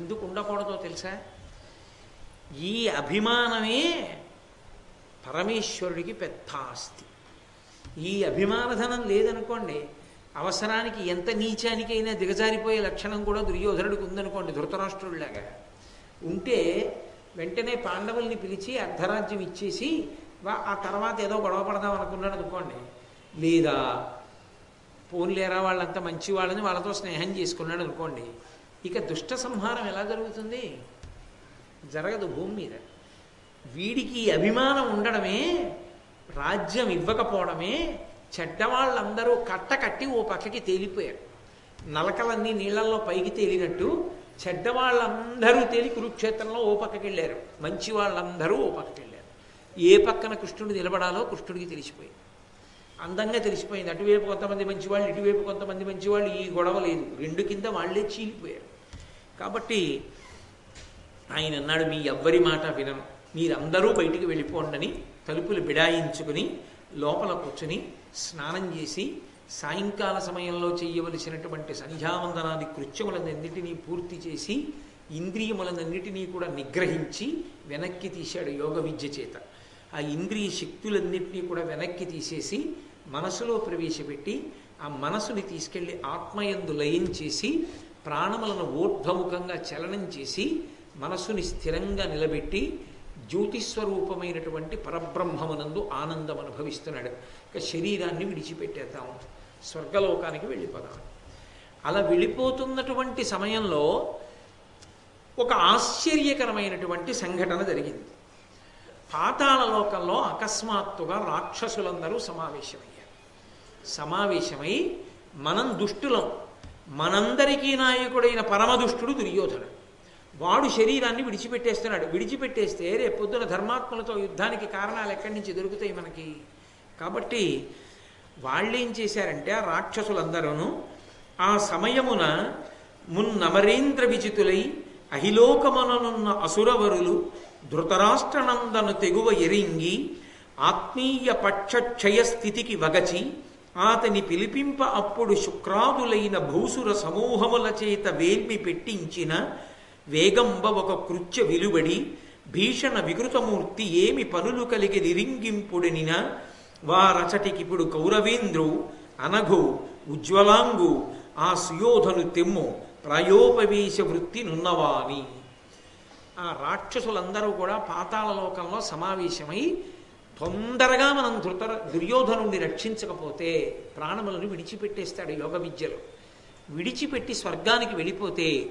ఎందుకు ఉండకూడదో తెలుసా? ఈ అభిమానమే పరమేశ్వరుడికి పెద్ద ఆస్తి. ఈ అభిమానధనం లేదనుకోండి అవసరానికి ఎంత నీచానికైనా దిగజారిపోయే లక్షణం కూడా దుర్యోధనుడికి ఉందనుకోండి ధృతరాష్ట్రుడిలాగా. ఉంటే వెంటనే పాండవుల్ని పిలిచి అర్ధరాజ్యం ఇచ్చేసి ఆ తర్వాత ఏదో గొడవ పడదాం అనుకున్నాడు అనుకోండి. లేదా పోన్లేరా వాళ్ళంతా మంచి వాళ్ళని వాళ్ళతో స్నేహం చేసుకున్నాడు అనుకోండి. ఇక దుష్ట సంహారం ఎలా జరుగుతుంది? జరగదు భూమి మీద. వీడికి అభిమానం ఉండడమే రాజ్యం ఇవ్వకపోవడమే చెడ్డవాళ్ళందరూ కట్ట కట్టి ఓ పక్కకి తేలిపోయారు. నలకలన్నీ నీళ్ళలో పైకి తేలినట్టు చెడ్డవాళ్ళందరూ తేలి కురుక్షేత్రంలో ఓ పక్కకి వెళ్ళారు. మంచి వాళ్ళందరూ ఓ పక్కకి వెళ్ళారు. ఏ పక్కన కృష్ణుడు నిలబడాలో కృష్ణుడికి తెలిసిపోయింది. అందంగా తెలిసిపోయింది. అటువైపు కొంతమంది మంచివాళ్ళు ఇటువైపు కొంతమంది మంచివాళ్ళు ఈ గొడవ లేదు. రెండు కింద వాళ్ళే చీలిపోయారు. కాబట్టి ఆయన అన్నాడు మీ ఎవ్వరి మాట వినను. మీరందరూ బయటికి వెళ్ళిపోండని తలుపులు బిడాయించుకుని లోపల కూర్చుని స్నానం చేసి సాయంకాల సమయంలో చేయవలసినటువంటి సంధ్యావందనాది కృత్యములన్నింటినీ పూర్తి చేసి ఇంద్రియములన్నింటినీ కూడా నిగ్రహించి వెనక్కి తీశాడు యోగ విద్య చేత. ఆ ఇంద్రియ శక్తులన్నింటినీ కూడా వెనక్కి తీసేసి మనసులో ప్రవేశపెట్టి ఆ మనసుని తీసుకెళ్ళి ఆత్మయందు లయం చేసి ప్రాణములను ఊర్ధ్వముఖంగా చలనం చేసి మనసుని స్థిరంగా నిలబెట్టి జ్యోతిస్వరూపమైనటువంటి పరబ్రహ్మమునందు ఆనందం అనుభవిస్తున్నాడు. ఇక శరీరాన్ని విడిచిపెట్టేద్దాం. స్వర్గలోకానికి వెళ్ళిపోదాం. అలా వెళ్ళిపోతున్నటువంటి సమయంలో ఒక ఆశ్చర్యకరమైనటువంటి సంఘటన జరిగింది. పాతాళ లోకంలో అకస్మాత్తుగా రాక్షసులందరూ సమావేశమయ్యారు. సమావేశమై మనం దుష్టులం. మనందరికీ నాయకుడైన పరమదుష్టుడు దుర్యోధనుడు. వాడు శరీరాన్ని విడిచిపెట్టేస్తున్నాడు. విడిచిపెట్టేస్తే రేపొద్దున ధర్మాత్మలతో యుద్ధానికి కారణాలు ఎక్కడి నుంచి దొరుకుతాయి మనకి? కాబట్టి వాళ్ళేం చేశారంటే ఆ రాక్షసులందరూ ఆ సమయమున మున్నమరేంద్ర విజితులై అహిలోకమననున్న అసురవరులు ధృతరాష్ట్రనందను తెగువ ఎరింగి ఆత్మీయ పక్షక్షయ స్థితికి వగచి ఆతని పిలిపింప అప్పుడు శుక్రాదులైన భూసుర సమూహముల చేత వేల్మి పెట్టించిన వేగంబ ఒక కృత్య విలువడి భీషణ వికృతమూర్తి ఏమి పనులు కలిగి నిరింగింపుడనిన వారచటికిప్పుడు కౌరవేంద్రు అనఘు ఉజ్వలాంగు ఆ సుయోధను తెమ్ము ప్రయోపవేశ వృత్తి నున్నవాని. ఆ రాక్షసులందరూ కూడా పాతాళలోకంలో సమావేశమై తొందరగా మనం ధృత దుర్యోధనుణ్ణి రక్షించకపోతే ప్రాణములను విడిచిపెట్టేస్తాడు యోగ విద్యలో. విడిచిపెట్టి స్వర్గానికి వెళ్ళిపోతే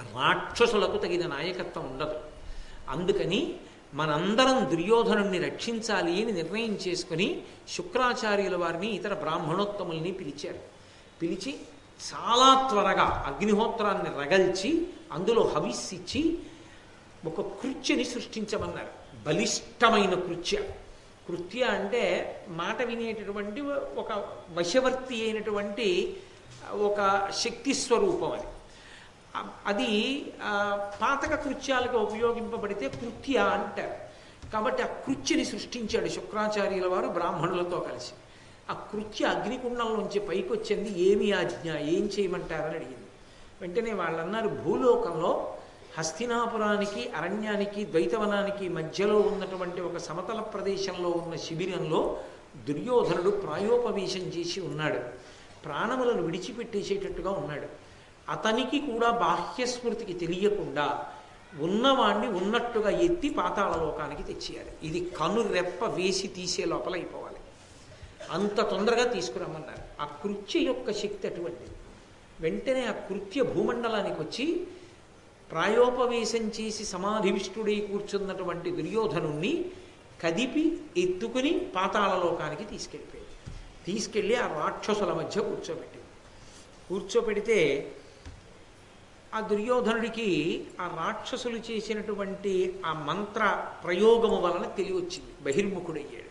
రాక్షసులకు తగిన నాయకత్వం ఉండదు. అందుకని మనందరం దుర్యోధనుణ్ణి రక్షించాలి అని నిర్ణయం చేసుకుని శుక్రాచార్యుల వారిని ఇతర బ్రాహ్మణోత్తముల్ని పిలిచారు. పిలిచి చాలా త్వరగా అగ్నిహోత్రాన్ని రగల్చి అందులో హవిస్సిచ్చి ఒక కృత్యని సృష్టించమన్నారు. బలిష్టమైన కృత్య. కృత్య అంటే మాట వినేటటువంటి ఒక వశవర్తి అయినటువంటి ఒక శక్తి స్వరూపం అది. అది పాతక కృత్యాలకు ఉపయోగింపబడితే కృత్య అంటారు. కాబట్టి ఆ కృత్యని సృష్టించాడు శుక్రాచార్యుల వారు బ్రాహ్మణులతో కలిసి. ఆ కృత్య అగ్నికుండంలోంచి పైకి వచ్చింది ఏమి ఆజ్ఞ ఏం చేయమంటారని అడిగింది. వెంటనే వాళ్ళు అన్నారు భూలోకంలో హస్తినాపురానికి అరణ్యానికి ద్వైతవనానికి మధ్యలో ఉన్నటువంటి ఒక సమతల ప్రదేశంలో ఉన్న శిబిరంలో దుర్యోధనుడు ప్రాయోపవేశం చేసి ఉన్నాడు. ప్రాణములను విడిచిపెట్టేసేటట్టుగా ఉన్నాడు. అతనికి కూడా బాహ్యస్మృతికి తెలియకుండా ఉన్నవాణ్ణి ఉన్నట్టుగా ఎత్తి పాతాళ లోకానికి తెచ్చేయాలి. ఇది కనురెప్ప వేసి తీసే లోపల అయిపోవాలి. అంత తొందరగా తీసుకురమ్మన్నారు. ఆ కృత్య యొక్క శక్తి అటువంటిది. వెంటనే ఆ కృత్య భూమండలానికి వచ్చి ప్రాయోపవేశం చేసి సమాధివిష్టుడై కూర్చున్నటువంటి దుర్యోధనుణ్ణి కదిపి ఎత్తుకుని పాతాళ లోకానికి తీసుకెళ్ళి ఆ రాక్షసుల మధ్య కూర్చోబెట్టింది. కూర్చోబెడితే ఆ దుర్యోధనుడికి ఆ రాక్షసులు చేసినటువంటి ఆ మంత్ర ప్రయోగము వలన తెలివచ్చింది. బహిర్ముఖుడయ్యాడు.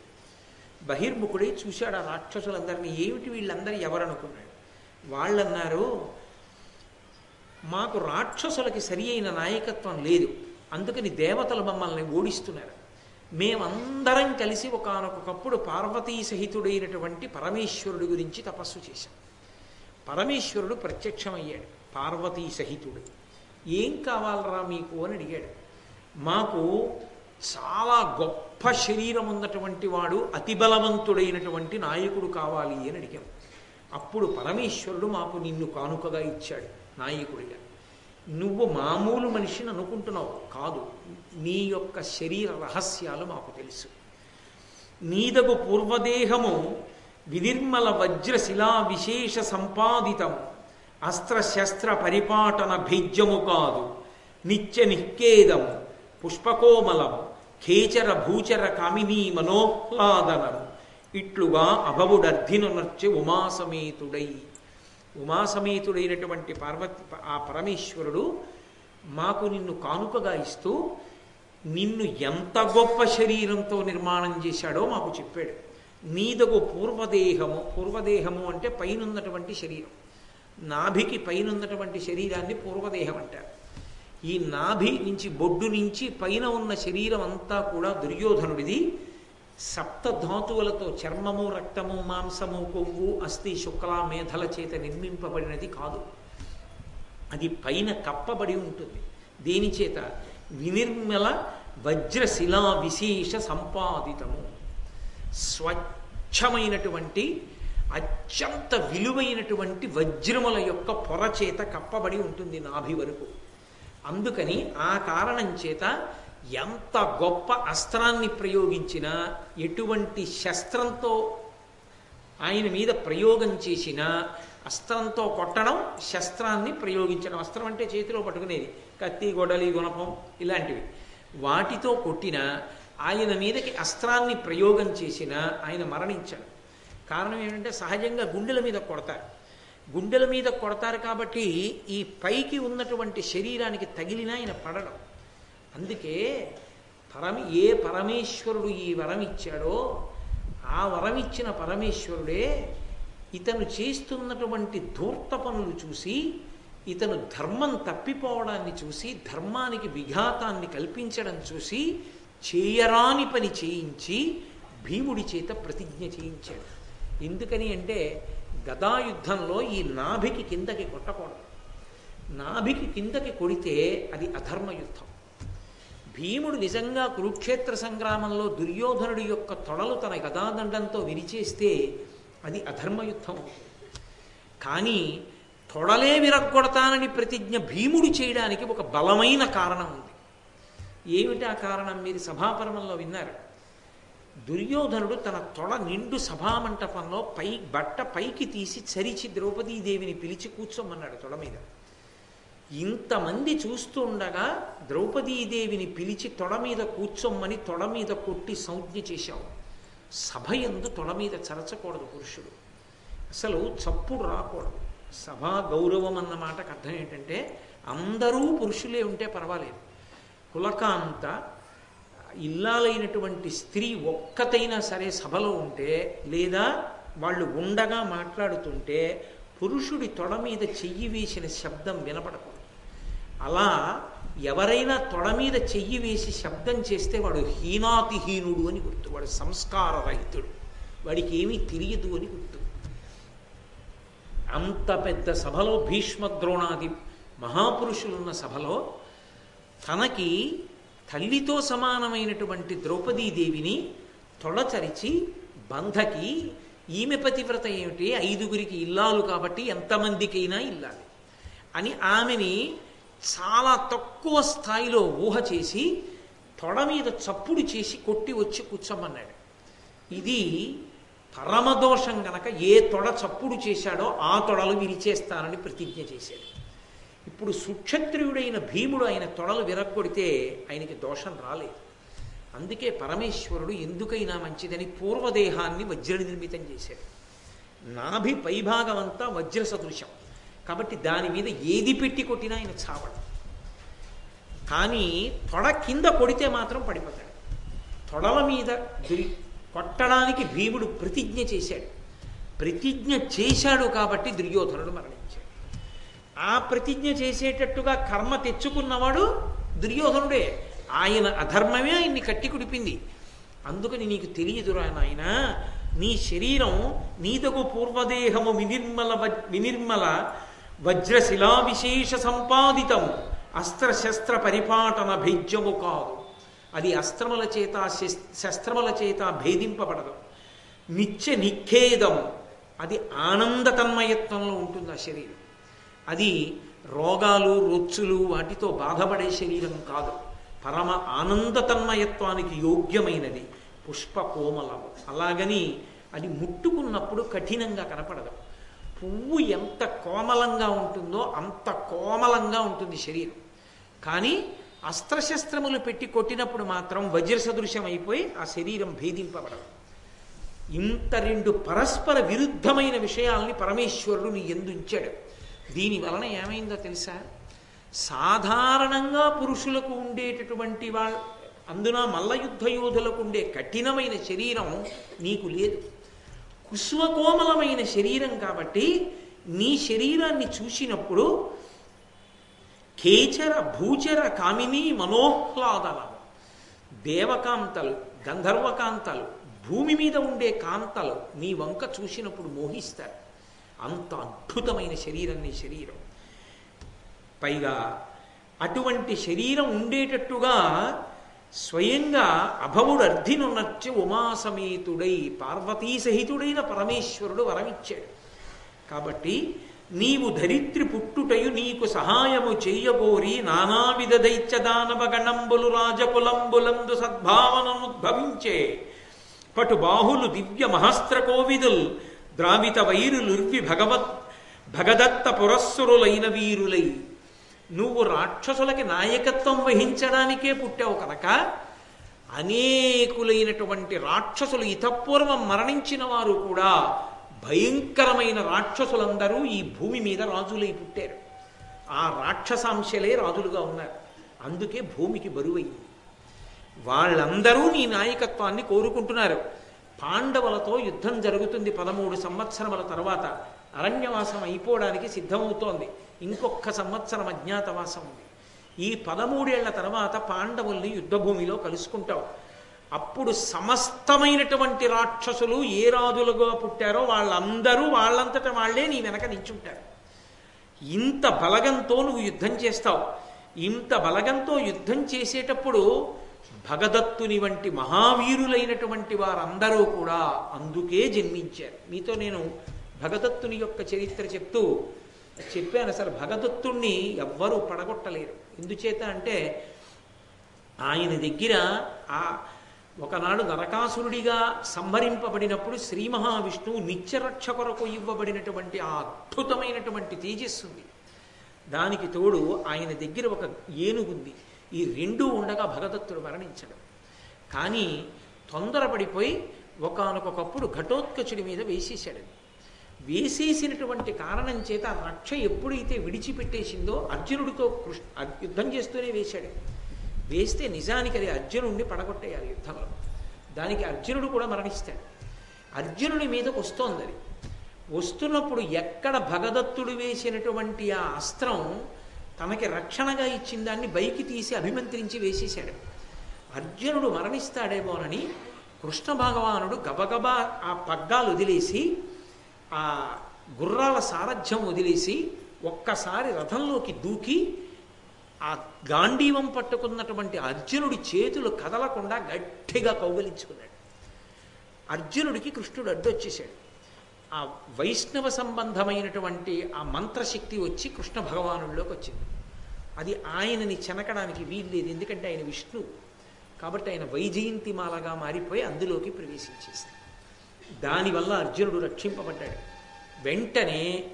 బహిర్ముఖుడై చూశాడు ఆ రాక్షసులందరినీ. ఏమిటి వీళ్ళందరూ ఎవరనుకున్నాడు? వాళ్ళన్నారు మాకు రాక్షసులకి సరి అయిన నాయకత్వం లేదు. అందుకని దేవతలు మమ్మల్ని ఓడిస్తున్నారు. మేమందరం కలిసి ఒకనొకప్పుడు పార్వతీ సహితుడైనటువంటి పరమేశ్వరుడి గురించి తపస్సు చేశాం. పరమేశ్వరుడు ప్రత్యక్షమయ్యాడు. పార్వతీ సహితుడు. ఏం కావాలరా మీకు అని అడిగాడు. మాకు చాలా గొప్ప శరీరం ఉన్నటువంటి వాడు అతి బలవంతుడైనటువంటి నాయకుడు కావాలి అని అడిగాం. అప్పుడు పరమేశ్వరుడు మాకు నిన్ను కానుకగా ఇచ్చాడు. నాయకుడిగా నువ్వు మామూలు మనిషిని అనుకుంటున్నావు. కాదు. నీ యొక్క శరీర రహస్యాలు మాకు తెలుసు. నీదగు పూర్వదేహము వినిర్మల వజ్రశిలా విశేష సంపాదితం అస్త్రశస్త్ర పరిపాటన భేజ్యము కాదు. నిత్య నిఖేదం పుష్పకోమలం ఖేచర భూచర కామినీ మనోహ్లాదనం. ఇట్లుగా అభవుడర్ధిను నర్చె ఉమాసమేతుడై. ఉమాసమేతుడైనటువంటి పార్వతి ఆ పరమేశ్వరుడు మాకు నిన్ను కానుకగా ఇస్తూ నిన్ను ఎంత గొప్ప శరీరంతో నిర్మాణం చేశాడో మాకు చెప్పాడు. నీదగు పూర్వదేహము పూర్వదేహము అంటే పైనున్నటువంటి శరీరం. నాభికి పైనున్నటువంటి శరీరాన్ని పూర్వదేహం అంటారు. ఈ నాభి నుంచి బొడ్డు నుంచి పైన ఉన్న శరీరం అంతా కూడా దుర్యోధనుడిది. సప్త ధాతువులతో చర్మము రక్తము మాంసము కొవ్వు అస్థి శుక్ల మేధల చేత నిర్మింపబడినది కాదు. అది పైన కప్పబడి ఉంటుంది. దేని చేత వినిర్మల వజ్రశిలా విశేష సంపాదితము. స్వచ్ఛమైనటువంటి అత్యంత విలువైనటువంటి వజ్రముల యొక్క పొర చేత కప్పబడి ఉంటుంది నాభి వరకు. అందుకని ఆ కారణం చేత ఎంత గొప్ప అస్త్రాన్ని ప్రయోగించినా ఎటువంటి శస్త్రంతో ఆయన మీద ప్రయోగం చేసినా అస్త్రంతో కొట్టడం శస్త్రాన్ని ప్రయోగించడం అస్త్రం అంటే చేతిలో పట్టుకునేది కత్తి గొడలి గుణపం ఇలాంటివి. వాటితో కొట్టిన ఆయన మీదకి అస్త్రాన్ని ప్రయోగం చేసిన ఆయన మరణించాడు. కారణం ఏంటంటే సహజంగా గుండెల మీద కొడతారు. గుండెల మీద కొడతారు కాబట్టి ఈ పైకి ఉన్నటువంటి శరీరానికి తగిలినా ఆయన పడడం. అందుకే పరమి ఏ పరమేశ్వరుడు ఈ వరం ఇచ్చాడో ఆ వరం ఇచ్చిన పరమేశ్వరుడే ఇతను చేస్తున్నటువంటి ధూర్త పనులు చూసి ఇతను ధర్మం తప్పిపోవడాన్ని చూసి ధర్మానికి విఘాతాన్ని కల్పించడం చూసి చేయరాని పని చేయించి భీముడి చేత ప్రతిజ్ఞ చేయించాడు. ఎందుకని అంటే గదాయుద్ధంలో ఈ నాభికి కిందకి కొట్టకూడదు. నాభికి కిందకి కొడితే అది అధర్మ యుద్ధం భీముడు నిజంగా కురుక్షేత్ర సంగ్రామంలో దుర్యోధనుడి యొక్క తొడలు తన గదాదండంతో విరిచేస్తే అది అధర్మయుద్ధం. కానీ తొడలే విరగొడతానని ప్రతిజ్ఞ భీముడు చేయడానికి ఒక బలమైన కారణం ఉంది. ఏమిటి ఆ కారణం? మీరు సభాపరమంలో విన్నారు. దుర్యోధనుడు తన తొడ నిండు సభామంటపంలో పై బట్ట పైకి తీసి చరిచి ద్రౌపదీదేవిని పిలిచి కూర్చోమన్నాడు తొడ మీద. ఇంతమంది చూస్తూ ఉండగా ద్రౌపదీదేవిని పిలిచి తొడ మీద కూర్చోమ్మని తొడ మీద కొట్టి సంజ్ఞ చేశావు. సభ ఎందు తొడ మీద చరచకూడదు పురుషుడు. అసలు చప్పుడు రాకూడదు. సభా గౌరవం అన్న మాటకు అర్థం ఏంటంటే అందరూ పురుషులే ఉంటే పర్వాలేదు. కులకాంత ఇల్లాలైనటువంటి స్త్రీ ఒక్కతైనా సరే సభలో ఉంటే లేదా వాళ్ళు ఉండగా మాట్లాడుతుంటే పురుషుడి తొడ మీద చెయ్యి వేసిన శబ్దం వినపడకూడదు. అలా ఎవరైనా తొడ మీద చెయ్యి వేసి శబ్దం చేస్తే వాడు హీనాతిహీనుడు అని గుర్తు వాడు సంస్కారరహితుడు. వాడికి ఏమీ తెలియదు అని గుర్తు. అంత పెద్ద సభలో భీష్మ ద్రోణాది మహాపురుషులున్న సభలో తనకి తల్లితో సమానమైనటువంటి ద్రౌపదీదేవిని తొడచరిచి బంధకి ఈమె పతివ్రత ఏమిటి? ఐదుగురికి ఇల్లాలు కాబట్టి ఎంతమందికైనా ఇల్లాలి. అని ఆమెని చాలా తక్కువ స్థాయిలో ఊహ చేసి తొడ మీద చప్పుడు చేసి కొట్టి వచ్చి కూర్చోమన్నాడు. ఇది పరమదోషం గనక ఏ తొడ చప్పుడు చేశాడో ఆ తొడలు విరిచేస్తానని ప్రతిజ్ఞ చేశాడు. ఇప్పుడు సుక్షత్రియుడైన భీముడు ఆయన తొడలు విరగొడితే ఆయనకి దోషం రాలేదు. అందుకే పరమేశ్వరుడు ఎందుకైనా మంచిదని పూర్వదేహాన్ని వజ్ర నిర్మితం చేశాడు. నాభి పైభాగం అంతా వజ్ర సదృశం కాబట్టి దాని మీద ఏది పెట్టి కొట్టినా ఆయన చావడు. కానీ తొడ కింద కొడితే మాత్రం పడిపోతాడు. తొడల మీద దురి కొట్టడానికి భీముడు ప్రతిజ్ఞ చేశాడు. ప్రతిజ్ఞ చేశాడు కాబట్టి దుర్యోధనుడు మరణించాడు. ఆ ప్రతిజ్ఞ చేసేటట్టుగా కర్మ తెచ్చుకున్నవాడు దుర్యోధనుడే. ఆయన అధర్మమే ఆయన్ని కట్టి కుడిపింది. అందుకని నీకు తెలియదురా నాయన నీ శరీరం నీదకు పూర్వదేహము వినిర్మల వినిర్మల వజ్రశిలా విశేష సంపాదితం అస్త్రశస్త్ర పరిపాటన భేద్యము కాదు అది అస్త్రముల చేత శస్త్రముల చేత భేదింపబడదు. నిత్య నిఖేదం. అది ఆనంద తన్మయత్వంలో ఉంటుంది ఆ శరీరం. అది రోగాలు రొచ్చులు వాటితో బాధపడే శరీరం కాదు. పరమ ఆనంద తన్మయత్వానికి యోగ్యమైనది. పుష్ప కోమలము అలాగని అది ముట్టుకున్నప్పుడు కఠినంగా కనపడదు. పువ్వు ఎంత కోమలంగా ఉంటుందో అంత కోమలంగా ఉంటుంది శరీరం. కానీ అస్త్రశస్త్రములు పెట్టి కొట్టినప్పుడు మాత్రం వజ్ర సదృశ్యం అయిపోయి ఆ శరీరం భేదింపబడదు. ఇంత రెండు పరస్పర విరుద్ధమైన విషయాల్ని పరమేశ్వరుడు నీ ఎందుంచాడు దీని వలన ఏమైందో తెలుసా? సాధారణంగా పురుషులకు ఉండేటటువంటి వాళ్ళ అందున మల్లయుద్ధ యోధులకు ఉండే కఠినమైన శరీరం నీకు లేదు. కుసుమకోమలమైన శరీరం కాబట్టి నీ శరీరాన్ని చూసినప్పుడు కేచర భూచర కామిని మనోహ్లాదనం దేవకాంతలు గంధర్వకాంతలు భూమి మీద ఉండే కాంతలు నీ వంక చూసినప్పుడు మోహిస్తారు అంత అద్భుతమైన శరీరం నీ శరీరం. పైగా అటువంటి శరీరం ఉండేటట్టుగా స్వయంగా అభవుడు అర్ధినున్నచ్చు ఉమాసమేతుడై పార్వతీ సహితుడైన పరమేశ్వరుడు వరమిచ్చాడు. కాబట్టి నీవు ధరిత్రి పుట్టుటయు నీకు సహాయము చెయ్యబోరి నానావిధ దైత్య దానవ గణంబులు రాజకులంబులందు సద్భావననుద్భవించే పటు బాహులు దివ్య మహస్త్ర కోవిదుల్ ద్రావిత వైరులుర్వి భగవత్ భగదత్త పురస్సురులైన వీరులై నువ్వు రాక్షసులకి నాయకత్వం వహించడానికే పుట్టావు కనుక అనేకులైనటువంటి రాక్షసులు ఇతపూర్వం మరణించిన వారు కూడా భయంకరమైన రాక్షసులందరూ ఈ భూమి మీద రాజులై పుట్టారు. ఆ రాక్షసాంశలే రాజులుగా ఉన్నారు. అందుకే భూమికి బరువైంది. వాళ్ళందరూ నీ నాయకత్వాన్ని కోరుకుంటున్నారు. పాండవులతో యుద్ధం జరుగుతుంది పదమూడు సంవత్సరముల తర్వాత. అరణ్యవాసం అయిపోవడానికి సిద్ధమవుతోంది. ఇంకొక సంవత్సరం అజ్ఞాతవాసం ఉంది. ఈ పదమూడేళ్ళ తర్వాత పాండవుల్ని యుద్ధభూమిలో కలుసుకుంటావు అప్పుడు సమస్తమైనటువంటి రాక్షసులు ఏ రాజులుగా పుట్టారో వాళ్ళందరూ వాళ్ళంతట వాళ్ళే నీ వెనక నించుంటారు ఇంత బలగంతో నువ్వు యుద్ధం చేస్తావు. ఇంత బలగంతో యుద్ధం చేసేటప్పుడు భగదత్తుని వంటి మహావీరులైనటువంటి వారందరూ కూడా అందుకే జన్మించారు. మీతో నేను భగదత్తుని యొక్క చరిత్ర చెప్తూ చెప్పాను అసలు భగదత్తుణ్ణి ఎవ్వరూ పడగొట్టలేరు. ఎందుచేత అంటే ఆయన దగ్గర ఆ ఒకనాడు నరకాసురుడిగా సంహరింపబడినప్పుడు శ్రీ మహావిష్ణువు నిత్యరక్ష కొరకు ఇవ్వబడినటువంటి ఆ అద్భుతమైనటువంటి తేజస్సుంది దానికి తోడు ఆయన దగ్గర ఒక ఏనుగుంది ఈ రెండూ ఉండగా భగదత్తుడు మరణించడం. కానీ తొందరపడిపోయి ఒకనకొకప్పుడు ఘటోత్కచుడి మీద వేసేశాడు వేసేసినటువంటి కారణం చేత ఆ రక్ష ఎప్పుడైతే విడిచిపెట్టేసిందో అర్జునుడితో కృష్ణ యుద్ధం చేస్తూనే వేశాడు. వేస్తే నిజానికి అది అర్జునుడిని పడగొట్టేయాలి యుద్ధంలో. దానికి అర్జునుడు కూడా మరణిస్తాడు. అర్జునుడి మీదకు వస్తోంది అది. వస్తున్నప్పుడు ఎక్కడ భగదత్తుడు వేసినటువంటి ఆ అస్త్రం తనకి రక్షణగా ఇచ్చిన దాన్ని బైకి తీసి అభిమంత్రించి వేసేశాడు. అర్జునుడు మరణిస్తాడేమోనని కృష్ణ భగవానుడు గబగబా ఆ పగ్గాలు వదిలేసి ఆ గుర్రాల సారథ్యం వదిలేసి ఒక్కసారి రథంలోకి దూకి ఆ గాంధీవం పట్టుకున్నటువంటి అర్జునుడి చేతులు కదలకుండా గట్టిగా కౌగలించుకున్నాడు. అర్జునుడికి కృష్ణుడు అడ్డొచ్చేశాడు. ఆ వైష్ణవ సంబంధమైనటువంటి ఆ మంత్రశక్తి వచ్చి కృష్ణ భగవానుల్లోకి వచ్చింది. అది ఆయనని చెనకడానికి వీల్లేదు ఎందుకంటే ఆయన విష్ణువు. కాబట్టి ఆయన వైజయంతిమాలగా మారిపోయి అందులోకి ప్రవేశించేస్తాడు దానివల్ల అర్జునుడు రక్షింపబడ్డాడు. వెంటనే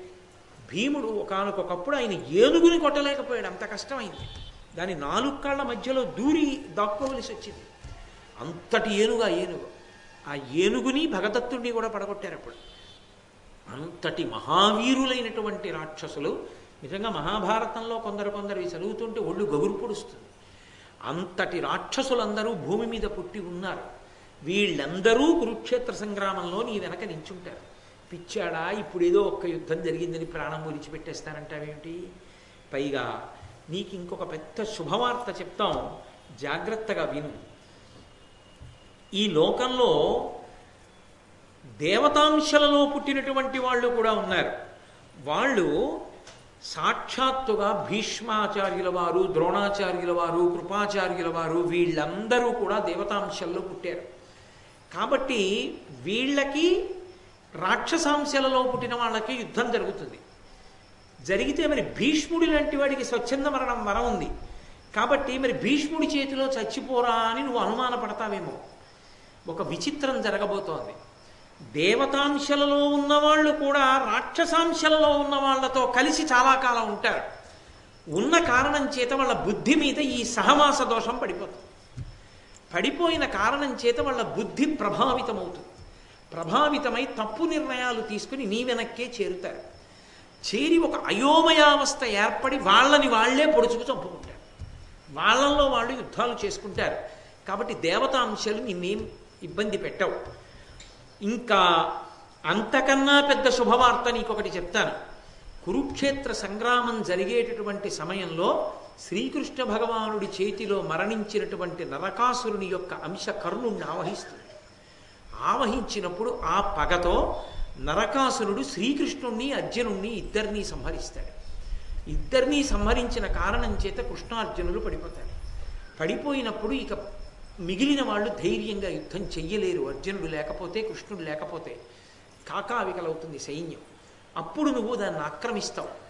భీముడు ఒకనకొకప్పుడు ఆయన ఏనుగుని కొట్టలేకపోయాడు. అంత కష్టమైంది. దాని నాలుగు కాళ్ళ మధ్యలో దూరి దాక్కోవలసి వచ్చింది. అంతటి ఏనుగు ఆ ఏనుగు. ఆ ఏనుగుని భగదత్తుడిని కూడా పడగొట్టారు అప్పుడు. అంతటి మహావీరులైనటువంటి రాక్షసులు నిజంగా మహాభారతంలో కొందరు కొందరు చదువుతుంటే ఒళ్ళు గగురు పొడుస్తుంది. అంతటి రాక్షసులందరూ భూమి మీద పుట్టి ఉన్నారు. వీళ్ళందరూ కురుక్షేత్ర సంగ్రామంలో నీ వెనక నించుంటారు. పిచ్చాడా ఇప్పుడేదో ఒక్క యుద్ధం జరిగిందని ప్రాణం విడిచిపెట్టేస్తానంటావేమిటి పైగా నీకు ఇంకొక పెద్ద శుభవార్త చెప్తాం. జాగ్రత్తగా విను. ఈ లోకంలో దేవతాంశలలో పుట్టినటువంటి వాళ్ళు కూడా ఉన్నారు. వాళ్ళు సాక్షాత్తుగా భీష్మాచార్యుల వారు ద్రోణాచార్యుల వారు కృపాచార్యుల వారు వీళ్ళందరూ కూడా దేవతాంశల్లో పుట్టారు. కాబట్టి వీళ్ళకి రాక్షసాంశలలో పుట్టిన వాళ్ళకి యుద్ధం జరుగుతుంది. జరిగితే మరి భీష్ముడి లాంటి వాడికి స్వచ్ఛంద మరణం వరం ఉంది. కాబట్టి మరి భీష్ముడి చేతిలో చచ్చిపోరా అని నువ్వు అనుమానపడతావేమో. ఒక విచిత్రం జరగబోతోంది. దేవతాంశలలో ఉన్నవాళ్ళు కూడా రాక్షసాంశలలో ఉన్న వాళ్ళతో కలిసి చాలా కాలం ఉంటారు. ఉన్న కారణం చేత వాళ్ళ బుద్ధి మీద ఈ సహమాస దోషం పడిపోతుంది. పడిపోయిన కారణం చేత వాళ్ళ బుద్ధి ప్రభావితమవుతుంది. ప్రభావితమై తప్పు నిర్ణయాలు తీసుకుని నీ వెనక్కే చేరుతారు. చేరి ఒక అయోమయావస్థ ఏర్పడి వాళ్ళని వాళ్ళే పొడుచుకు చంపుకుంటారు. వాళ్ళల్లో వాళ్ళు యుద్ధాలు చేసుకుంటారు. కాబట్టి దేవతాంశాలు నిన్నేం ఇబ్బంది పెట్టవు. ఇంకా అంతకన్నా పెద్ద శుభవార్త నీకొకటి చెప్తాను. కురుక్షేత్ర సంగ్రామం జరిగేటటువంటి సమయంలో శ్రీకృష్ణ భగవానుడి చేతిలో మరణించినటువంటి నరకాసురుని యొక్క అంశ కర్ణుణ్ణి ఆవహిస్తుంది. ఆవహించినప్పుడు ఆ పగతో నరకాసురుడు శ్రీకృష్ణుణ్ణి అర్జునుణ్ణి ఇద్దరినీ సంహరిస్తాడు. ఇద్దరినీ సంహరించిన కారణం చేత కృష్ణార్జునులు పడిపోతారు. పడిపోయినప్పుడు ఇక మిగిలిన వాళ్ళు ధైర్యంగా యుద్ధం చెయ్యలేరు. అర్జునుడు లేకపోతే కృష్ణుడు లేకపోతే కాకావికలవుతుంది సైన్యం. అప్పుడు నువ్వు దాన్ని ఆక్రమిస్తావు.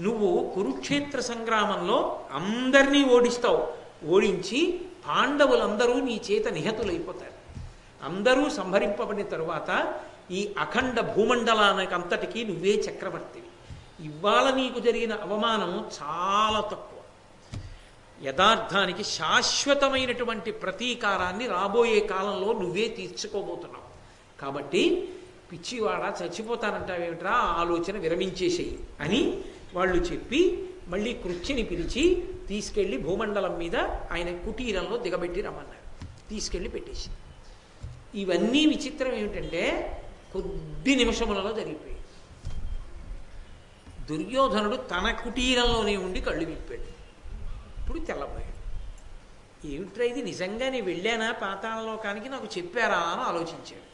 నువ్వు కురుక్షేత్ర సంగ్రామంలో అందరినీ ఓడిస్తావు. ఓడించి పాండవులందరూ నీ చేత నిహతులైపోతారు. అందరూ సంహరింపబడిన తరువాత ఈ అఖండ భూమండలానికి అంతటికీ నువ్వే చక్రవర్తివి ఇవాళ నీకు జరిగిన అవమానం చాలా తక్కువ. యథార్థానికి శాశ్వతమైనటువంటి ప్రతీకారాన్ని రాబోయే కాలంలో నువ్వే తీర్చుకోబోతున్నావు. కాబట్టి పిచ్చివాడ చచ్చిపోతానంటావేమిట్రా? ఆలోచన విరమించేసేయి అని వాళ్ళు చెప్పి మళ్ళీ కృత్యని పిలిచి తీసుకెళ్ళి భూమండలం మీద ఆయన కుటీరంలో దిగబెట్టి రమ్మన్నారు. తీసుకెళ్ళి పెట్టేసి. ఇవన్నీ విచిత్రం ఏమిటంటే కొద్ది నిమిషములలో జరిగిపోయాయి. దుర్యోధనుడు తన కుటీరంలోనే ఉండి కళ్ళు విప్పాడు. ఇప్పుడు తెల్లబోయాడు. ఏమిట్రా ఇది? నిజంగా నేను వెళ్ళానా పాతాళలోకానికి నాకు చెప్పారా అని ఆలోచించాడు.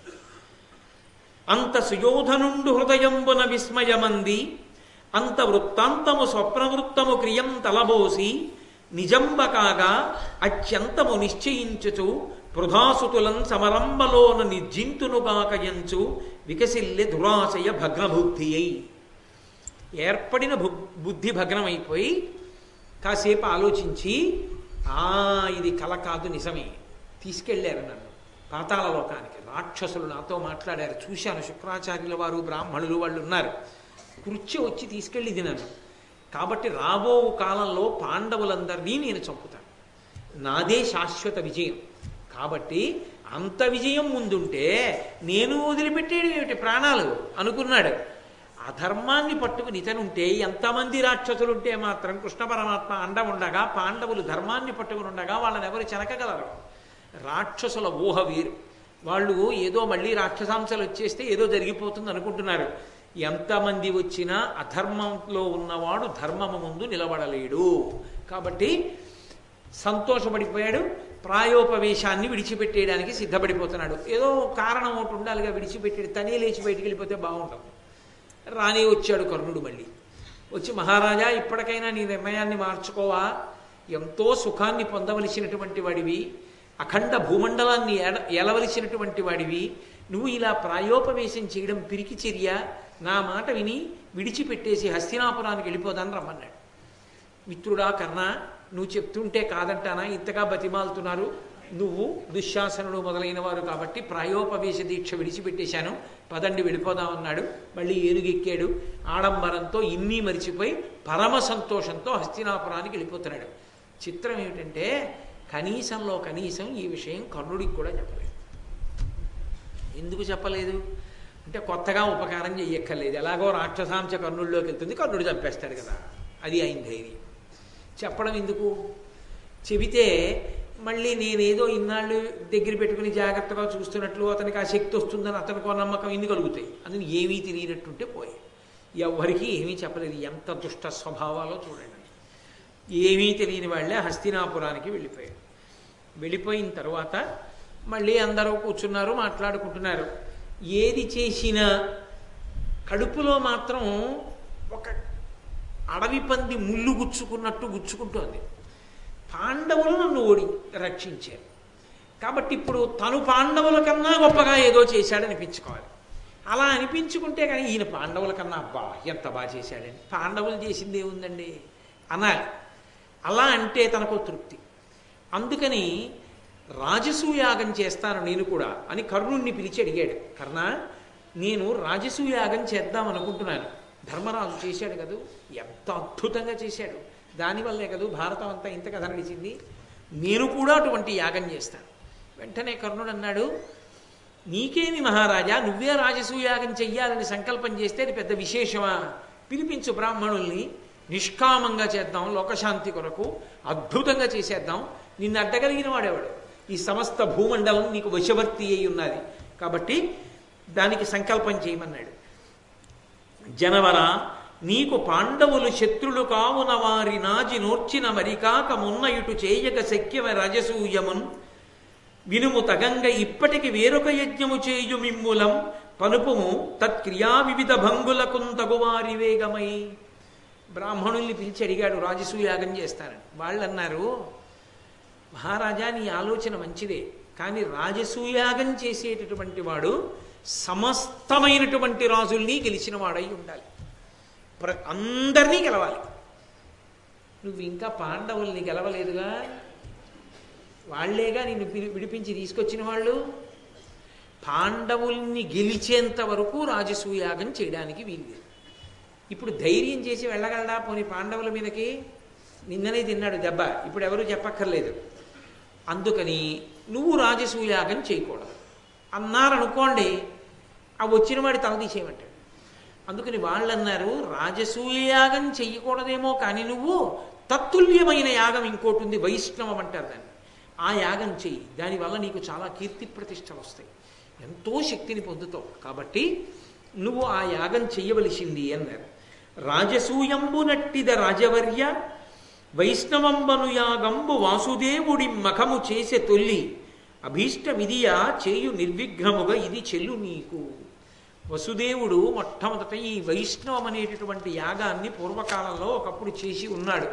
అంత సుయోధనుండు హృదయంబున విస్మయమంది అంత వృత్తాంతము స్వప్నవృత్తము క్రియం తలబోసి నిజంబ కాగా అత్యంతము నిశ్చయించుచు పృధాసుతులం సమరంబలోన నిర్జింతునుగాకయంచు వికసిల్లె దురాశయ భగ్నభుక్తి అయి ఏర్పడిన బుద్ధి భగ్నమైపోయి కాసేపు ఆలోచించి ఆ ఇది కల కాదు నిజమే. తీసుకెళ్ళారు నన్ను. పాతాళ లోకానికి రాక్షసులు నాతో మాట్లాడారు. చూశాను శుక్రాచార్యుల వారు బ్రాహ్మణులు వాళ్ళు ఉన్నారు. కృత్య వచ్చి తీసుకెళ్ళింది నన్ను. కాబట్టి రాబో కాలంలో పాండవులందరినీ నేను చంపుతాను. నాదే శాశ్వత విజయం. కాబట్టి అంత విజయం ముందుంటే నేను వదిలిపెట్టేది ఏమిటి? ప్రాణాలు. అనుకున్నాడు. అధర్మాన్ని పట్టుకుని ఇతనుంటే ఎంతమంది రాక్షసులుంటే మాత్రం కృష్ణ పరమాత్మ అండ ఉండగా పాండవులు ధర్మాన్ని పట్టుకుని ఉండగా వాళ్ళని ఎవరు చెనకగలరు రాక్షసుల ఊహ వీరు. వాళ్ళు ఏదో మళ్ళీ రాక్షసాంశాలు వచ్చేస్తే ఏదో జరిగిపోతుంది అనుకుంటున్నారు ఎంతమంది వచ్చినా అధర్మంలో ఉన్నవాడు ధర్మము ముందు నిలబడలేడు. కాబట్టి సంతోషపడిపోయాడు ప్రాయోపవేశాన్ని విడిచిపెట్టేయడానికి సిద్ధపడిపోతున్నాడు. ఏదో కారణం ఒకటి ఉండాలిగా విడిచిపెట్టాడు తనే లేచి బయటికి వెళ్ళిపోతే బాగుంటాం. రాని వచ్చాడు కర్ణుడు మళ్ళీ. వచ్చి మహారాజా ఇప్పటికైనా నీ నిర్ణయాన్ని మార్చుకోవా? ఎంతో సుఖాన్ని పొందవలసినటువంటి వాడివి. అఖండ భూమండలాన్ని ఎలవలసినటువంటి వాడివి. నువ్వు ఇలా ప్రాయోపవేశం చేయడం పిరికి చర్య. నా మాట విని విడిచిపెట్టేసి హస్తినాపురానికి వెళ్ళిపోదాన్ని రమ్మన్నాడు. మిత్రుడా కర్ణ నువ్వు చెప్తుంటే కాదంటానా? ఇంతగా బతిమాలుతున్నారు. నువ్వు దుశ్శాసనుడు మొదలైన వారు కాబట్టి ప్రాయోపవేశ దీక్ష విడిచిపెట్టేశాను. పదండి వెళ్ళిపోదామన్నాడు మళ్ళీ ఏనుగెక్కాడు. ఆడంబరంతో ఇన్ని మరిచిపోయి పరమ సంతోషంతో హస్తినాపురానికి వెళ్ళిపోతున్నాడు. చిత్రం ఏమిటంటే కనీసంలో కనీసం ఈ విషయం కర్ణుడికి కూడా చెప్పలేదు. ఎందుకు చెప్పలేదు? అంటే కొత్తగా ఉపకారం చెయ్యక్కర్లేదు. ఎలాగో రాక్షసాంశ కర్ణుల్లోకి వెళ్తుంది. కర్ణుడు చంపేస్తాడు కదా. అది ఆయన ధైర్యం. చెప్పడం ఎందుకు? చెబితే మళ్ళీ నేనేదో ఇన్నాళ్ళు దగ్గర పెట్టుకుని జాగ్రత్తగా చూస్తున్నట్లు అతనికి ఆ శక్తి వస్తుందని అతనికి నమ్మకం ఎందుకు కలుగుతాయి? అందుని ఏమీ తెలియనట్టుంటే పోయి. ఎవరికి ఏమీ చెప్పలేదు. ఎంత దుష్ట స్వభావాలో చూడండి. ఏమీ తెలియని వాళ్ళే హస్తినాపురానికి వెళ్ళిపోయారు. వెళ్ళిపోయిన తర్వాత మళ్ళీ అందరూ కూర్చున్నారు మాట్లాడుకుంటున్నారు. ఏది చేసినా కడుపులో మాత్రం ఒక అడవి పంది ముళ్ళు గుచ్చుకున్నట్టు గుచ్చుకుంటోంది. పాండవులు నన్ను ఓడి రక్షించారు. కాబట్టి ఇప్పుడు తను పాండవుల కన్నా గొప్పగా ఏదో చేశాడనిపించుకోవాలి. అలా అనిపించుకుంటే కానీ ఈయన పాండవుల కన్నా అబ్బా ఎంత బాగా చేశాడని పాండవులు చేసింది ఏముందండి? అనాలి. అలా అంటే తనకు తృప్తి. అందుకని రాజసూయాగం చేస్తాను నేను కూడా అని కర్ణుణ్ణి పిలిచి అడిగాడు. కర్ణ నేను రాజసూయాగం చేద్దాం అనుకుంటున్నాను. ధర్మరాజు చేశాడు కదూ? ఎంత అద్భుతంగా చేశాడు. దానివల్లే కదూ భారతం అంతా ఇంత కథ నడిచింది. నేను కూడా అటువంటి యాగం చేస్తాను. వెంటనే కర్ణుడు అన్నాడు నీకేమి మహారాజా? నువ్వే రాజసూయాగం చెయ్యాలని సంకల్పం చేస్తే అది పెద్ద విశేషమా? పిలిపించు బ్రాహ్మణుల్ని. నిష్కామంగా చేద్దాం లోకశాంతి కొరకు అద్భుతంగా చేసేద్దాం. నిన్ను అడ్డగలిగిన వాడేవాడు? ఈ సమస్త భూమండలం నీకు వశవర్తి అయి ఉన్నది. కాబట్టి దానికి సంకల్పం చేయమన్నాడు. జనవర నీకు పాండవులు శత్రులు కావున వారి నాజి నోర్చిన మరికాక మున్న ఇటు చేయక శక్యమ రజసూయమున్. వినుము తగంగ ఇప్పటికి వేరొక యజ్ఞము చేయు మిమ్ములం. పనుపుము తత్క్రియా వివిధ భంగులకున్ తగువారి వేగమై. బ్రాహ్మణుల్ని పిలిచి అడిగాడు రాజసూయాగం చేస్తానని వాళ్ళు అన్నారు మహారాజా నీ ఆలోచన మంచిదే. కానీ రాజసూయాగం చేసేటటువంటి వాడు సమస్తమైనటువంటి రాజుల్ని గెలిచిన వాడై ఉండాలి. ప్ర అందరినీ గెలవాలి. నువ్వు ఇంకా పాండవుల్ని గెలవలేదుగా? వాళ్ళేగా నిన్ను విడిపించి తీసుకొచ్చిన వాళ్ళు? పాండవుల్ని గెలిచేంత వరకు రాజసూయాగం చేయడానికి వీలు ఇప్పుడు ధైర్యం చేసి వెళ్ళగలడా పోని పాండవుల మీదకి? నిన్ననే తిన్నాడు దెబ్బ. ఇప్పుడు ఎవరు చెప్పక్కర్లేదు. అందుకని నువ్వు రాజసూయాగం చేయకూడదు. అన్నారనుకోండి ఆ వచ్చిన వాడి తల తీసేయమంటాడు. అందుకని వాళ్ళు అన్నారు రాజసూయయాగం చెయ్యకూడదేమో కానీ నువ్వు తత్తుల్యమైన యాగం ఇంకోటి ఉంది వైష్ణవం అంటారు దాన్ని. ఆ యాగం చెయ్యి. దానివల్ల నీకు చాలా కీర్తి ప్రతిష్టలు వస్తాయి. ఎంతో శక్తిని పొందుతావు. కాబట్టి నువ్వు ఆ యాగం చెయ్యవలసింది అన్నారు. రాజసూయంబు నట్టిద రాజవర్య వైష్ణవంబను యాగంబు వాసుదేవుడి మఖము చేసే తొల్లి అభీష్టమిదియా చేయు నిర్విఘ్నముగా ఇది చెల్లు నీకు. వసుదేవుడు మొట్టమొదట ఈ వైష్ణవం అనేటటువంటి యాగాన్ని పూర్వకాలంలో ఒకప్పుడు చేసి ఉన్నాడు.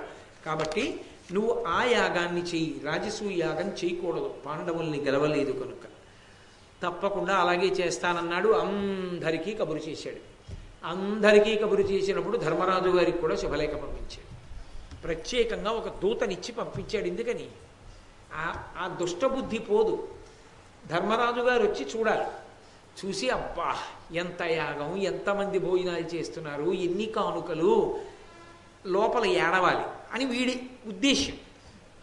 కాబట్టి నువ్వు ఆ యాగాన్ని చెయ్యి రాజసూయ యాగం చేయకూడదు పాండవుల్ని గెలవలేదు కనుక. తప్పకుండా అలాగే చేస్తానన్నాడు అందరికీ కబురు చేశాడు. అందరికీ కబురు చేసినప్పుడు ధర్మరాజు గారికి కూడా శుభలేఖ పంపించాడు. ప్రత్యేకంగా ఒక దూతనిచ్చి పంపించాడు ఎందుకని? ఆ- ఆ దుష్టబుద్ధి పోదు. ధర్మరాజు గారు వచ్చి చూడాలి. చూసి అబ్బా ఎంత యాగం ఎంతమంది భోజనాలు చేస్తున్నారు ఎన్ని కానుకలు లోపల ఏడవాలి అని వీడి ఉద్దేశ్యం.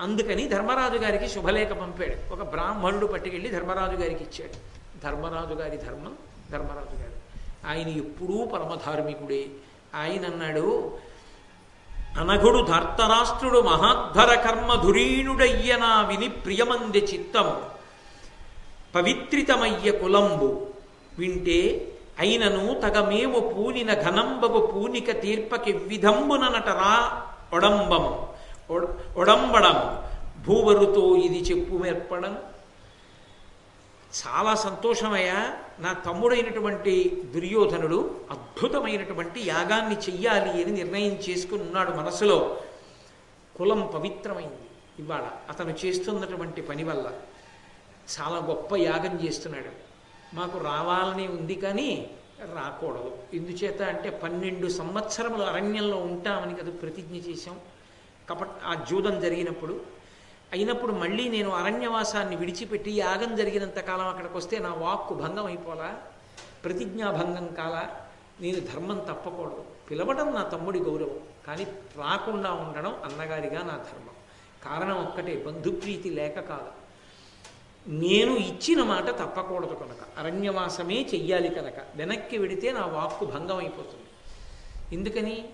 అందుకని ధర్మరాజు గారికి శుభలేఖ పంపాడు. ఒక బ్రాహ్మణుడు పట్టుకెళ్ళి ధర్మరాజు గారికి ఇచ్చాడు. ధర్మరాజు గారి ధర్మం ధర్మరాజు గారు. ఆయన ఎప్పుడూ పరమధార్మికుడే. ఆయన అన్నాడు అనఘుడు ధర్తరాష్ట్రుడు మహాద్ధర కర్మ ధురీణుడయ్యనా విని ప్రియమంది చిత్తము. పవిత్రితమయ్య కులంబు వింటే అయినను తగమేవు పూనిన ఘనంబగు పూనిక తీర్పకి విధంబుననటరా ఒడంబము. ఒడంబడం భూవరుతో ఇది చెప్పు మెర్పడం చాలా సంతోషమయ్యా. నా తమ్ముడైనటువంటి దుర్యోధనుడు అద్భుతమైనటువంటి యాగాన్ని చెయ్యాలి అని నిర్ణయం చేసుకుని ఉన్నాడు మనసులో. కులం పవిత్రమైంది ఇవాళ. అతను చేస్తున్నటువంటి పని వల్ల చాలా గొప్ప యాగం చేస్తున్నాడు. మాకు రావాలని ఉంది కానీ రాకూడదు. ఎందుచేత అంటే పన్నెండు సంవత్సరములు అరణ్యంలో ఉంటామని కదా ప్రతిజ్ఞ చేశాం. కపట్ ఆ జూదం జరిగినప్పుడు అయినప్పుడు మళ్ళీ నేను అరణ్యవాసాన్ని విడిచిపెట్టి యాగం జరిగినంత కాలం అక్కడికి వస్తే నా వాక్కు భంగం అయిపోలా ప్రతిజ్ఞాభంగం కాలా? నేను ధర్మం తప్పకూడదు. పిలవడం నా తమ్ముడి గౌరవం కానీ రాకుండా ఉండడం అన్నగారిగా నా ధర్మం. కారణం ఒక్కటే బంధుప్రీతి లేక కాదు. నేను ఇచ్చిన మాట తప్పకూడదు కనుక అరణ్యవాసమే చెయ్యాలి కనుక వెనక్కి వెడితే నా వాక్కు భంగం అయిపోతుంది ఎందుకని?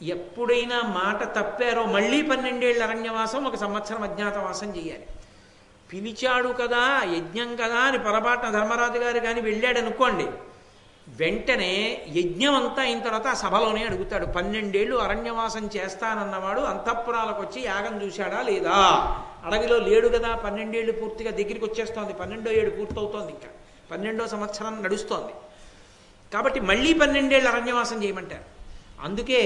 ఎప్పుడైనా మాట తప్పారో మళ్ళీ పన్నెండేళ్ళ అరణ్యవాసం ఒక సంవత్సరం అజ్ఞాతవాసం చేయాలి పిలిచాడు కదా యజ్ఞం కదా అని పొరపాటున ధర్మరాజు గారు కానీ వెళ్ళాడు అనుకోండి వెంటనే యజ్ఞం అంతా అయిన తర్వాత ఆ సభలోనే అడుగుతాడు పన్నెండేళ్ళు అరణ్యవాసం చేస్తానన్నవాడు అంతఃపురాలకు వచ్చి యాగం చూశాడా లేదా? అడవిలో లేడు కదా పన్నెండేళ్ళు పూర్తిగా దగ్గరికి వచ్చేస్తోంది పన్నెండో ఏడు పూర్తవుతోంది ఇంకా పన్నెండో సంవత్సరం నడుస్తోంది. కాబట్టి మళ్ళీ పన్నెండేళ్ళు అరణ్యవాసం చేయమంటారు. అందుకే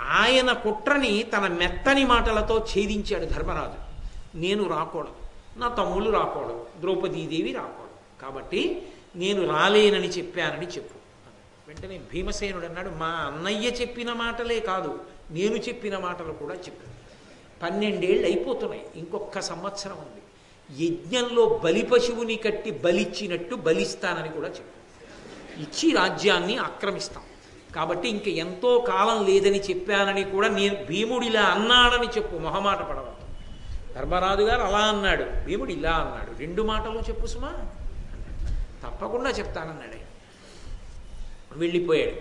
ఆయన కుట్రని తన మెత్తని మాటలతో ఛేదించాడు ధర్మరాజు. నేను రాకూడదు. నా తమ్ముళ్ళు రాకూడదు. ద్రౌపదీదేవి రాకూడదు. కాబట్టి నేను రాలేనని చెప్పానని చెప్పు. వెంటనే భీమసేనుడు అన్నాడు మా అన్నయ్య చెప్పిన మాటలే కాదు నేను చెప్పిన మాటలు కూడా చెప్పాను పన్నెండేళ్ళు అయిపోతున్నాయి. ఇంకొక సంవత్సరం ఉంది. యజ్ఞంలో బలి పశువుని కట్టి బలిచ్చినట్టు బలిస్తానని కూడా చెప్పాను ఇచ్చి రాజ్యాన్ని ఆక్రమిస్తాం. కాబట్టి ఇంక ఎంతో కాలం లేదని చెప్పానని కూడా నేను భీముడిలా అన్నాడని చెప్పు మొహమాట పడవద్దు. ధర్మరాజు గారు అలా అన్నాడు. భీముడు ఇలా అన్నాడు. రెండు మాటలు చెప్పు సుమా. తప్పకుండా చెప్తానన్నాడు. వెళ్ళిపోయాడు.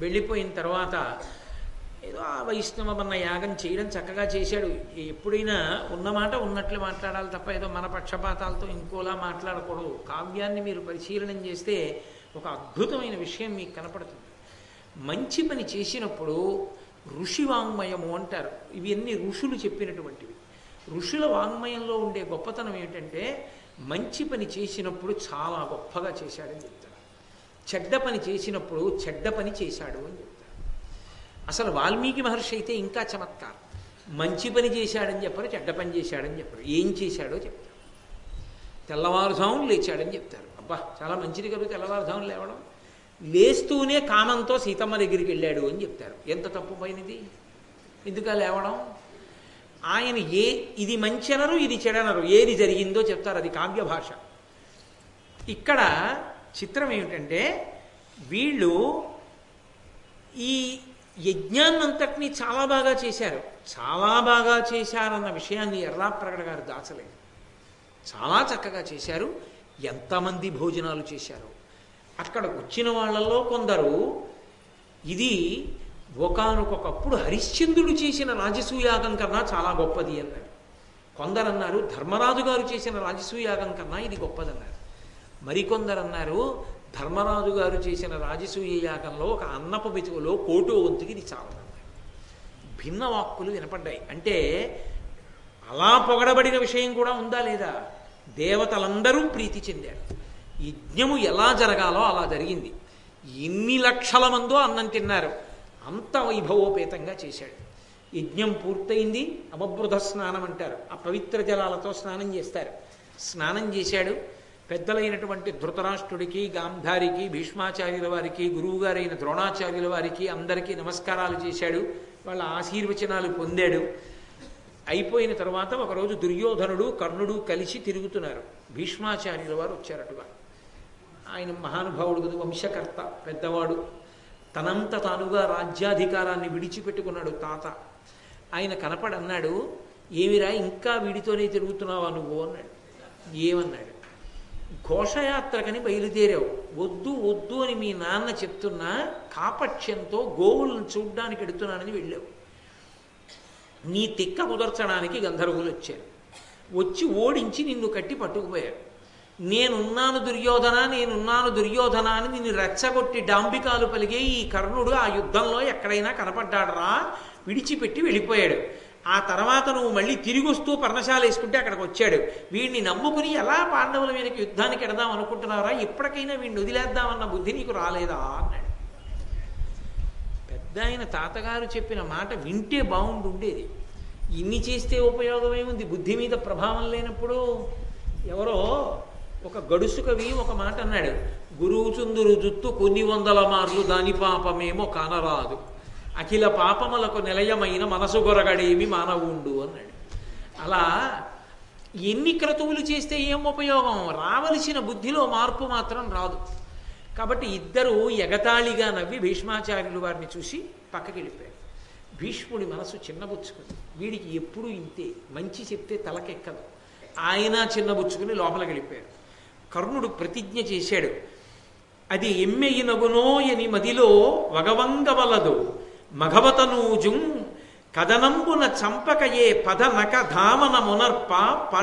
వెళ్ళిపోయిన తర్వాత ఏదో ఆ వైష్ణవమన్న యాగం చేయడం చక్కగా చేశాడు. ఎప్పుడైనా ఉన్నమాట ఉన్నట్లు మాట్లాడాలి తప్ప ఏదో మన పక్షపాతాలతో ఇంకోలా మాట్లాడకూడదు. కావ్యాన్ని మీరు పరిశీలనం చేస్తే ఒక అద్భుతమైన విషయం మీకు కనపడుతుంది. మంచి పని చేసినప్పుడు ఋషి వాంగ్మయము అంటారు. ఇవన్నీ ఋషులు చెప్పినటువంటివి. ఋషుల వాంగ్మయంలో ఉండే గొప్పతనం ఏంటంటే మంచి పని చేసినప్పుడు చాలా గొప్పగా చేశాడని చెప్తారు. చెడ్డ పని చేసినప్పుడు చెడ్డ పని చేశాడు అని చెప్తారు. అసలు వాల్మీకి మహర్షి అయితే ఇంకా చమత్కారం. మంచి పని చేశాడని చెప్పరు చెడ్డ పని చేశాడని చెప్పరు. ఏం చేశాడో చెప్తారు. తెల్లవారుజామును లేచాడని చెప్తారు. అబ్బా చాలా మంచిది కదా తెల్లవారుజామును లేవడం. లేస్తూనే కామంతో సీతమ్మ దగ్గరికి వెళ్ళాడు అని చెప్తారు. ఎంత తప్పు పోయినది? ఎందుక లేవడం? ఆయన ఏ ఇది మంచి అనరు ఇది చెడనరు ఏది జరిగిందో చెప్తారు. అది కావ్య భాష. ఇక్కడ చిత్రం ఏమిటంటే వీళ్ళు ఈ యజ్ఞాన్నంతటినీ చాలా బాగా చేశారు. చాలా బాగా చేశారన్న విషయాన్ని ఎర్రాప్రగడ గారు దాచలేదు. చాలా చక్కగా చేశారు. ఎంతమంది భోజనాలు చేశారు? అక్కడికి వచ్చిన వాళ్ళల్లో కొందరు ఇది ఒకనకొకప్పుడు హరిశ్చంద్రుడు చేసిన రాజసూయాగం కన్నా చాలా గొప్పది అన్నాడు. కొందరన్నారు ధర్మరాజు గారు చేసిన రాజసూయాగం కన్నా ఇది గొప్పదన్నారు. మరికొందరు అన్నారు ధర్మరాజు గారు చేసిన రాజసూయ యాగంలో ఒక అన్నపు బితుకులో కోటో వంతుకి ఇది చాలదన్నారు. భిన్న వాక్కులు వినపడ్డాయి. అంటే అలా పొగడబడిన విషయం కూడా ఉందా లేదా? దేవతలందరూ ప్రీతి చెందారు. యజ్ఞము ఎలా జరగాలో అలా జరిగింది. ఎన్ని లక్షల మందో అన్నం తిన్నారు. అంత వైభవోపేతంగా చేశాడు. యజ్ఞం పూర్తయింది. అవబృధ స్నానం అంటారు. ఆ పవిత్ర జలాలతో స్నానం చేస్తారు. స్నానం చేశాడు. పెద్దలైనటువంటి ధృతరాష్ట్రుడికి గాంధారికి భీష్మాచార్యుల వారికి గురువుగారైన ద్రోణాచార్యుల వారికి అందరికీ నమస్కారాలు చేశాడు. వాళ్ళ ఆశీర్వచనాలు పొందాడు. అయిపోయిన తర్వాత ఒకరోజు దుర్యోధనుడు కర్ణుడు కలిసి తిరుగుతున్నారు. భీష్మాచార్యుల వారు వచ్చారటుగా ఆయన మహానుభావుడు కదా వంశకర్త పెద్దవాడు. తనంత తానుగా రాజ్యాధికారాన్ని విడిచిపెట్టుకున్నాడు తాత. ఆయన కనపడన్నాడు ఏమిరా ఇంకా వీడితోనే తిరుగుతున్నావా నువ్వు? అన్నాడు. ఏమన్నాడు? ఘోషయాత్రకని బయలుదేరావు. వద్దు వద్దు అని మీ నాన్న చెప్తున్నా కాపక్ష్యంతో గోవులను చూడ్డానికి ఎడుతున్నానని వెళ్ళావు. నీ తిక్క కుదర్చడానికి గంధర్వులు వచ్చారు. వచ్చి ఓడించి నిన్ను కట్టి పట్టుకుపోయారు. నేనున్నాను దుర్యోధన నేనున్నాను దుర్యోధన అని నిన్ను రెచ్చగొట్టి డాంబికాలు పలిగే ఈ కర్ణుడు ఆ యుద్ధంలో ఎక్కడైనా కనపడ్డాడరా? విడిచిపెట్టి వెళ్ళిపోయాడు. ఆ తర్వాత నువ్వు మళ్ళీ తిరిగి వస్తూ పర్ణశాల వేసుకుంటే అక్కడికి వచ్చాడు. వీడిని నమ్ముకుని ఎలా పాండవుల మీదకి యుద్ధానికి ఎడదాం అనుకుంటున్నారా ఇప్పటికైనా వీడిని వదిలేద్దామన్న బుద్ధి నీకు రాలేదా? అన్నాడు. పెద్ద ఆయన తాతగారు చెప్పిన మాట వింటే బాగుండుండేది. ఇన్ని చేస్తే ఉపయోగమేముంది? బుద్ధి మీద ప్రభావం లేనప్పుడు ఎవరో ఒక గడుసు కవి ఒక మాట అన్నాడు గురువు చుందురు జుత్తు కొన్ని వందల మార్లు దాని పాపమేమో కానరాదు. అఖిల పాపములకు నిలయమైన మనసు గొరగడేమి మానవుండు అన్నాడు. అలా ఎన్ని క్రతువులు చేస్తే ఏం ఉపయోగం? రావలసిన బుద్ధిలో మార్పు మాత్రం రాదు. కాబట్టి ఇద్దరు ఎగతాళిగా నవ్వి భీష్మాచార్యులు వారిని చూసి పక్కకి వెళ్ళిపోయారు భీష్ముడి మనసు చిన్నబుచ్చుకుంది. వీడికి ఎప్పుడు ఇంతే మంచి చెప్తే తలకెక్కదు. ఆయన చిన్నబుచ్చుకుని లోపలికి వెళ్ళిపోయారు కర్ణుడు ప్రతిజ్ఞ చేశాడు. అది ఎమ్మెయినగునో అని మదిలో వగవంగవలదు. మఘవతనూజుం కదనంబున చంపకయే పదనక ధామన మునర్ప